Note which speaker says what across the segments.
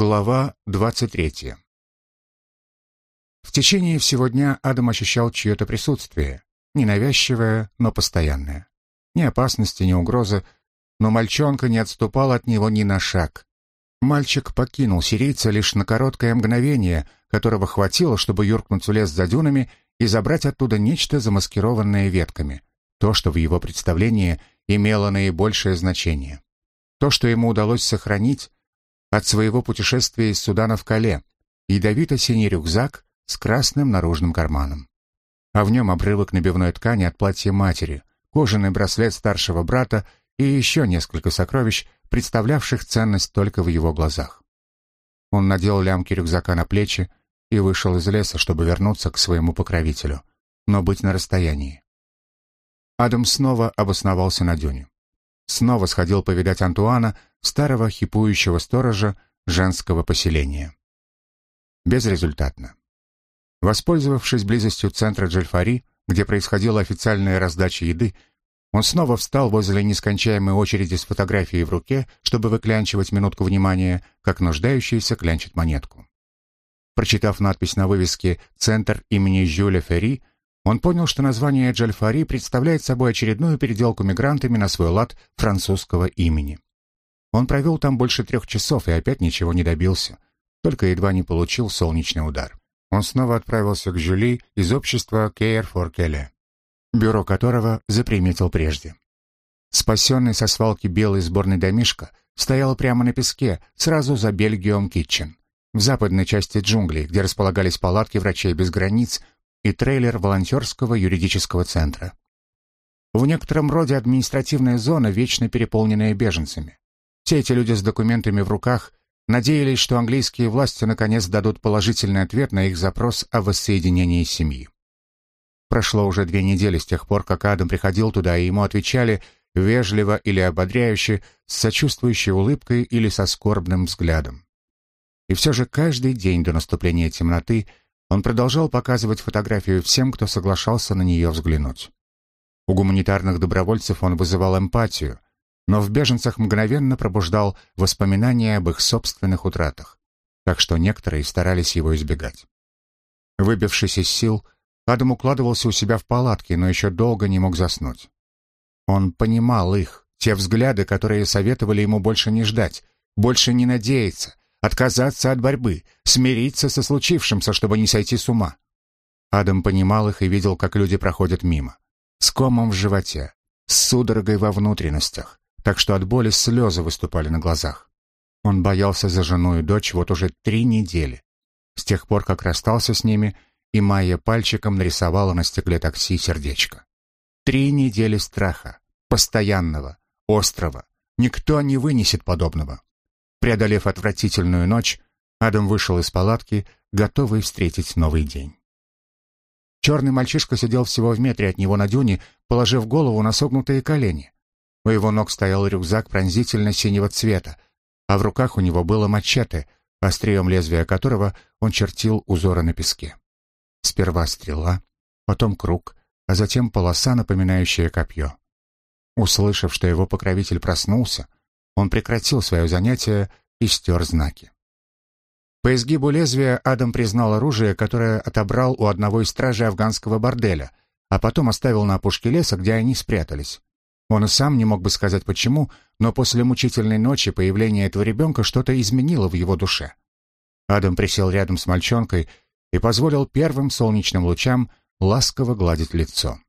Speaker 1: Глава 23. В течение всего дня Адам ощущал чье-то присутствие, ненавязчивое, но постоянное. Ни опасности, ни угрозы, но мальчонка не отступал от него ни на шаг. Мальчик покинул сирийца лишь на короткое мгновение, которого хватило, чтобы юркнуть в лес за дюнами и забрать оттуда нечто, замаскированное ветками, то, что в его представлении имело наибольшее значение. То, что ему удалось сохранить, от своего путешествия из Судана в Кале, ядовито-синий рюкзак с красным наружным карманом. А в нем обрывок набивной ткани от платья матери, кожаный браслет старшего брата и еще несколько сокровищ, представлявших ценность только в его глазах. Он надел лямки рюкзака на плечи и вышел из леса, чтобы вернуться к своему покровителю, но быть на расстоянии. Адам снова обосновался на дюне. Снова сходил повидать Антуана, старого хипующего сторожа женского поселения. Безрезультатно. Воспользовавшись близостью центра Джельфари, где происходила официальная раздача еды, он снова встал возле нескончаемой очереди с фотографией в руке, чтобы выклянчивать минутку внимания, как нуждающийся клянчит монетку. Прочитав надпись на вывеске «Центр имени Жюля Ферри», он понял, что название Джальфари представляет собой очередную переделку мигрантами на свой лад французского имени. Он провел там больше трех часов и опять ничего не добился, только едва не получил солнечный удар. Он снова отправился к Жюли из общества Care for Келе, бюро которого заприметил прежде. Спасенный со свалки белый сборный домишко стоял прямо на песке, сразу за Бельгиум Китчен, в западной части джунглей, где располагались палатки врачей без границ и трейлер волонтерского юридического центра. В некотором роде административная зона, вечно переполненная беженцами. Все эти люди с документами в руках надеялись, что английские власти наконец дадут положительный ответ на их запрос о воссоединении семьи. Прошло уже две недели с тех пор, как Адам приходил туда, и ему отвечали вежливо или ободряюще, с сочувствующей улыбкой или со скорбным взглядом. И все же каждый день до наступления темноты он продолжал показывать фотографию всем, кто соглашался на нее взглянуть. У гуманитарных добровольцев он вызывал эмпатию, но в беженцах мгновенно пробуждал воспоминания об их собственных утратах, так что некоторые старались его избегать. Выбившись из сил, Адам укладывался у себя в палатке, но еще долго не мог заснуть. Он понимал их, те взгляды, которые советовали ему больше не ждать, больше не надеяться, отказаться от борьбы, смириться со случившимся, чтобы не сойти с ума. Адам понимал их и видел, как люди проходят мимо. С комом в животе, с судорогой во внутренностях, так что от боли слезы выступали на глазах. Он боялся за жену и дочь вот уже три недели, с тех пор, как расстался с ними, и Майя пальчиком нарисовала на стекле такси сердечко. Три недели страха, постоянного, острого. Никто не вынесет подобного. Преодолев отвратительную ночь, Адам вышел из палатки, готовый встретить новый день. Черный мальчишка сидел всего в метре от него на дюне, положив голову на согнутые колени. У его ног стоял рюкзак пронзительно-синего цвета, а в руках у него было мачете, острием лезвия которого он чертил узоры на песке. Сперва стрела, потом круг, а затем полоса, напоминающая копье. Услышав, что его покровитель проснулся, он прекратил свое занятие и стер знаки. По изгибу лезвия Адам признал оружие, которое отобрал у одного из стражей афганского борделя, а потом оставил на опушке леса, где они спрятались. Он и сам не мог бы сказать почему, но после мучительной ночи появление этого ребенка что-то изменило в его душе. Адам присел рядом с мальчонкой и позволил первым солнечным лучам ласково гладить лицо.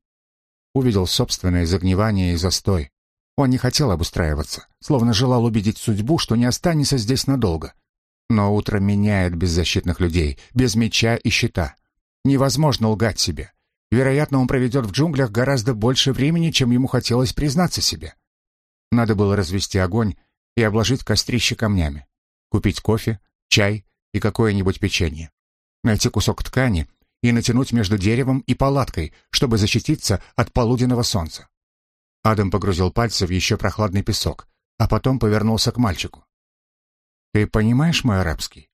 Speaker 1: Увидел собственное загнивание и застой. Он не хотел обустраиваться, словно желал убедить судьбу, что не останется здесь надолго. Но утро меняет беззащитных людей, без меча и щита. Невозможно лгать себе. Вероятно, он проведет в джунглях гораздо больше времени, чем ему хотелось признаться себе. Надо было развести огонь и обложить кострище камнями, купить кофе, чай и какое-нибудь печенье, найти кусок ткани и натянуть между деревом и палаткой, чтобы защититься от полуденного солнца. Адам погрузил пальцы в еще прохладный песок, а потом повернулся к мальчику. «Ты понимаешь мой арабский?»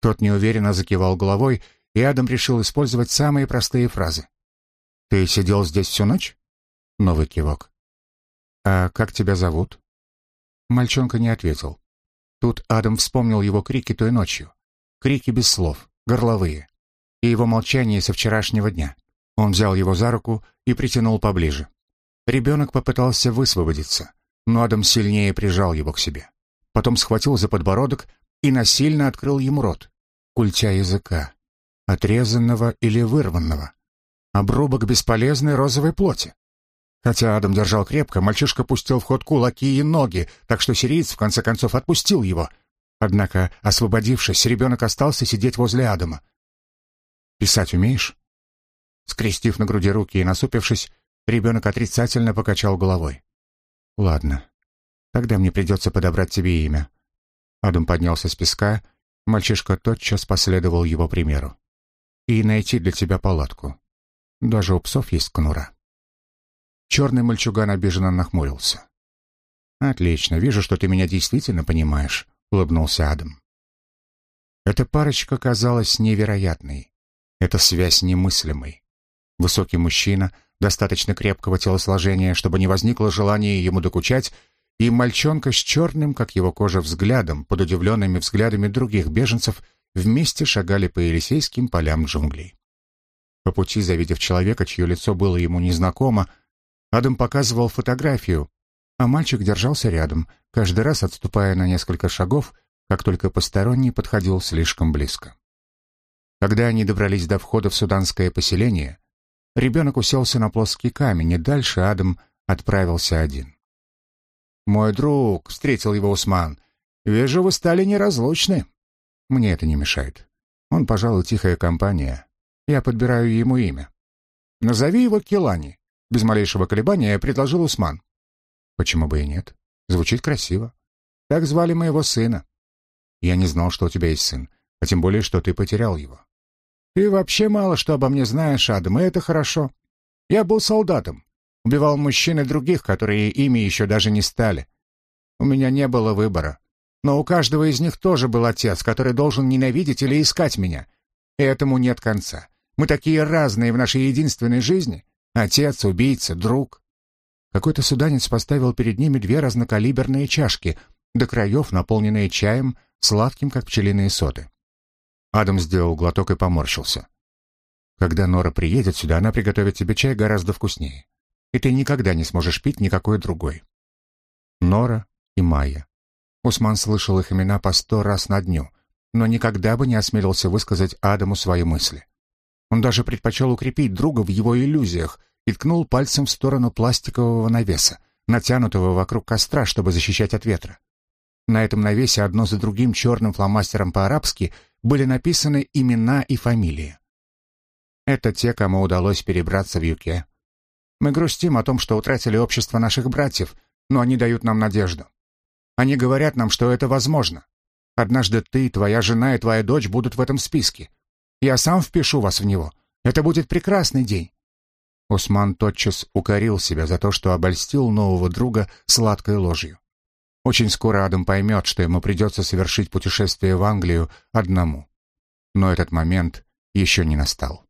Speaker 1: Тот неуверенно закивал головой и Адам решил использовать самые простые фразы. «Ты сидел здесь всю ночь?» Новый кивок. «А как тебя зовут?» Мальчонка не ответил. Тут Адам вспомнил его крики той ночью. Крики без слов, горловые. И его молчание со вчерашнего дня. Он взял его за руку и притянул поближе. Ребенок попытался высвободиться, но Адам сильнее прижал его к себе. Потом схватил за подбородок и насильно открыл ему рот, культя языка, отрезанного или вырванного. Обрубок бесполезной розовой плоти. Хотя Адам держал крепко, мальчишка пустил в ход кулаки и ноги, так что сириец в конце концов отпустил его. Однако, освободившись, ребенок остался сидеть возле Адама. «Писать умеешь?» Скрестив на груди руки и насупившись, ребенок отрицательно покачал головой. «Ладно, тогда мне придется подобрать тебе имя». Адам поднялся с песка, мальчишка тотчас последовал его примеру. «И найти для тебя палатку. Даже у псов есть конура». Черный мальчуган обиженно нахмурился. «Отлично, вижу, что ты меня действительно понимаешь», — улыбнулся Адам. Эта парочка казалась невероятной. Эта связь немыслимой. Высокий мужчина, достаточно крепкого телосложения, чтобы не возникло желания ему докучать, и мальчонка с черным, как его кожа, взглядом, под удивленными взглядами других беженцев, вместе шагали по Елисейским полям джунглей. По пути, завидев человека, чье лицо было ему незнакомо, Адам показывал фотографию, а мальчик держался рядом, каждый раз отступая на несколько шагов, как только посторонний подходил слишком близко. Когда они добрались до входа в суданское поселение, ребенок уселся на плоский камень, и дальше Адам отправился один. «Мой друг», — встретил его Усман, — «вижу, вы стали неразлучны». «Мне это не мешает. Он, пожалуй, тихая компания. Я подбираю ему имя. Назови его Келани. Без малейшего колебания предложил Усман. Почему бы и нет? Звучит красиво. Так звали моего сына. Я не знал, что у тебя есть сын, а тем более, что ты потерял его. Ты вообще мало что обо мне знаешь, Адам, и это хорошо. Я был солдатом. Убивал мужчин и других, которые ими еще даже не стали. У меня не было выбора. Но у каждого из них тоже был отец, который должен ненавидеть или искать меня. И этому нет конца. Мы такие разные в нашей единственной жизни, Отец, убийца, друг. Какой-то суданец поставил перед ними две разнокалиберные чашки, до краев наполненные чаем, сладким, как пчелиные соты. Адам сделал глоток и поморщился. Когда Нора приедет сюда, она приготовит тебе чай гораздо вкуснее. И ты никогда не сможешь пить никакой другой. Нора и Майя. Усман слышал их имена по сто раз на дню, но никогда бы не осмелился высказать Адаму свои мысли. Он даже предпочел укрепить друга в его иллюзиях и ткнул пальцем в сторону пластикового навеса, натянутого вокруг костра, чтобы защищать от ветра. На этом навесе одно за другим черным фломастером по-арабски были написаны имена и фамилии. Это те, кому удалось перебраться в Юке. Мы грустим о том, что утратили общество наших братьев, но они дают нам надежду. Они говорят нам, что это возможно. Однажды ты, твоя жена и твоя дочь будут в этом списке. Я сам впишу вас в него. Это будет прекрасный день». Усман тотчас укорил себя за то, что обольстил нового друга сладкой ложью. Очень скоро Адам поймет, что ему придется совершить путешествие в Англию одному. Но этот момент еще не настал.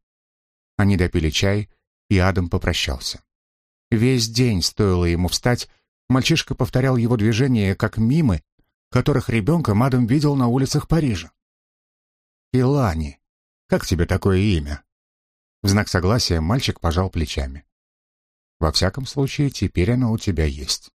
Speaker 1: Они допили чай, и Адам попрощался. Весь день, стоило ему встать, мальчишка повторял его движения, как мимы, которых ребенком Адам видел на улицах Парижа. Илани, как тебе такое имя?» В знак согласия мальчик пожал плечами. «Во всяком случае, теперь оно у тебя есть».